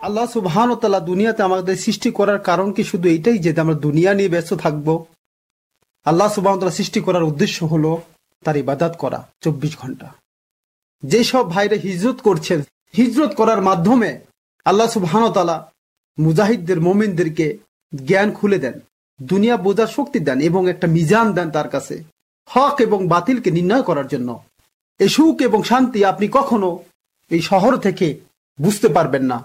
আল্লাহ সুবহান দুনিয়াতে আমাদের সৃষ্টি করার কারণ কি শুধু এটাই যে আমরা দুনিয়া নিয়ে ব্যস্ত থাকব? আল্লাহ সুবহান সৃষ্টি করার উদ্দেশ্য হলো তার ইবাদাত করা, চব্বিশ ঘণ্টা। যেসব ভাইরা হিজরত করছেন, হিজরত করার মাধ্যমে আল্লাহ সুবহানতালা মুজাহিদদের, মোমিনদেরকে জ্ঞান খুলে দেন, দুনিয়া বোঝার শক্তি দেন এবং একটা মিজান দেন তার কাছে, হক এবং বাতিলকে নির্ণয় করার জন্য। এই সুখ এবং শান্তি আপনি কখনো এই শহর থেকে বুঝতে পারবেন না।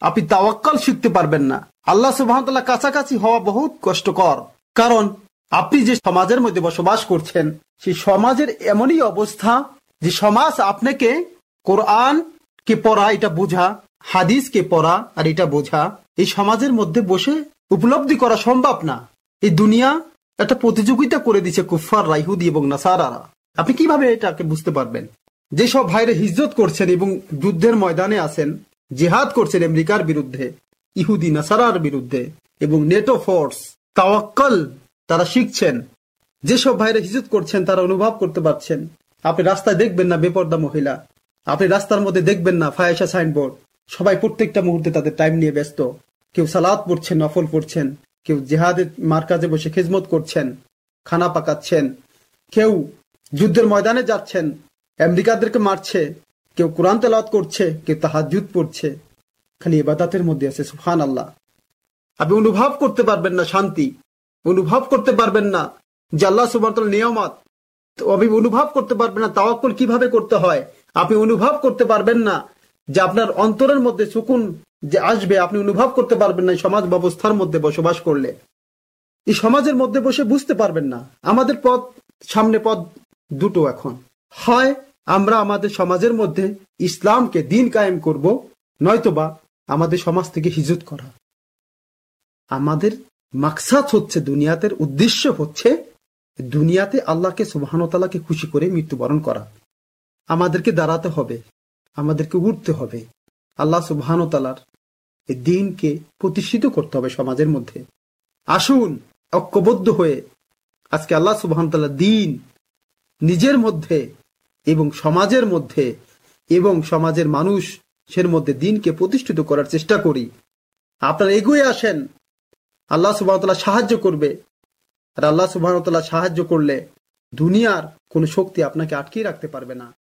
আপনি তাওয়াক্কাল শিখতে পারবেন না। আল্লাহ সুবাহতাল্লাহ কাছাকাছি হওয়া বহুত কষ্টকর। কারণ আপনি যে সমাজের মধ্যে বসবাস করছেন, সেই সমাজের এমনই অবস্থা যে সমাজ আপনাকে কোরআন কে পড়া এটা বোঝা হাদিস কে পড়া আর এটা বোঝা, এই সমাজের মধ্যে বসে উপলব্ধি করা সম্ভব না। এই দুনিয়া একটা প্রতিযোগিতা করে দিচ্ছে কুফার রাইহুদি এবং নাসারারা। আপনি কীভাবে এটাকে বুঝতে পারবেন? যেসব ভাইরে হিজরত করছেন এবং যুদ্ধের ময়দানে আছেন, জেহাদ করছেন আমেরিকার বিরুদ্ধে, ইহুদি, নাসারার বিরুদ্ধে এবং নেটো ফোর্স, তাওয়াক্কাল তারা শিখছেন। যেসব ভাইরা হিজরত করছেন, তারা অনুভব করতে পারছেন। আপনি রাস্তায় দেখবেন না বেপর্দা মহিলা। আপনি রাস্তার মধ্যে দেখবেন না ফায়াসা সাইনবোর্ড। সবাই প্রত্যেকটা মুহূর্তে তাদের টাইম নিয়ে ব্যস্ত। কেউ সালাদ পড়ছেন, নফল পড়ছেন, কেউ জেহাদের মার কাজে বসে খেজমত করছেন, খানা পাকাচ্ছেন, কেউ যুদ্ধের ময়দানে যাচ্ছেন আমেরিকাদেরকে মারছে, কেউ কোরআন তেলাওয়াত করছে, কেউ তাহাজুদ পড়ছে। খালি এবাদাতের মধ্যে আছে সুফান আল্লাহ আপনি অনুভব করতে পারবেন না শান্তি, অনুভব করতে পারবেন না যে আল্লাহ সুবাহ নিয়ামত। আপনি অনুভব করতে পারবেন না, তাওয়াক্কুল কীভাবে করতে হয়? আপনি অনুভব করতে পারবেন না যে আপনার অন্তরের মধ্যে সুকুন যে আসবে, আপনি অনুভব করতে পারবেন না সমাজ ব্যবস্থার মধ্যে বসবাস করলে। এই সমাজের মধ্যে বসে বুঝতে পারবেন না। আমাদের পথ, সামনে পথ দুটো এখন। হয় আমরা আমাদের সমাজের মধ্যে ইসলামকে দিন কায়েম করব, নয়তোবা আমাদের সমাজ থেকে হিজুত করা। আমাদের মাকসাদ হচ্ছে, দুনিয়াতের উদ্দেশ্য হচ্ছে দুনিয়াতে আল্লাহকে সুবাহানতালাকে খুশি করে মৃত্যুবরণ করা। আমাদেরকে দাঁড়াতে হবে, আমাদেরকে উঠতে হবে। আল্লাহ সুবাহানতালার এই দিনকে প্রতিষ্ঠিত করতে হবে সমাজের মধ্যে। আসুন, ঐক্যবদ্ধ হয়ে আজকে আল্লাহ সুবাহানতাল্লাহ দিন নিজের মধ্যে এবং সমাজের মধ্যে, এবং সমাজের মানুষের মধ্যে দিনকে প্রতিষ্ঠিত করার চেষ্টা করি। আপনারা এগিয়ে আসেন। আল্লাহ সুবাহতাল্লাহ সাহায্য করবে। আর আল্লাহ সুবাহতাল্লাহ সাহায্য করলে দুনিয়ার কোনো শক্তি আপনাকে আটকিয়ে রাখতে পারবে না।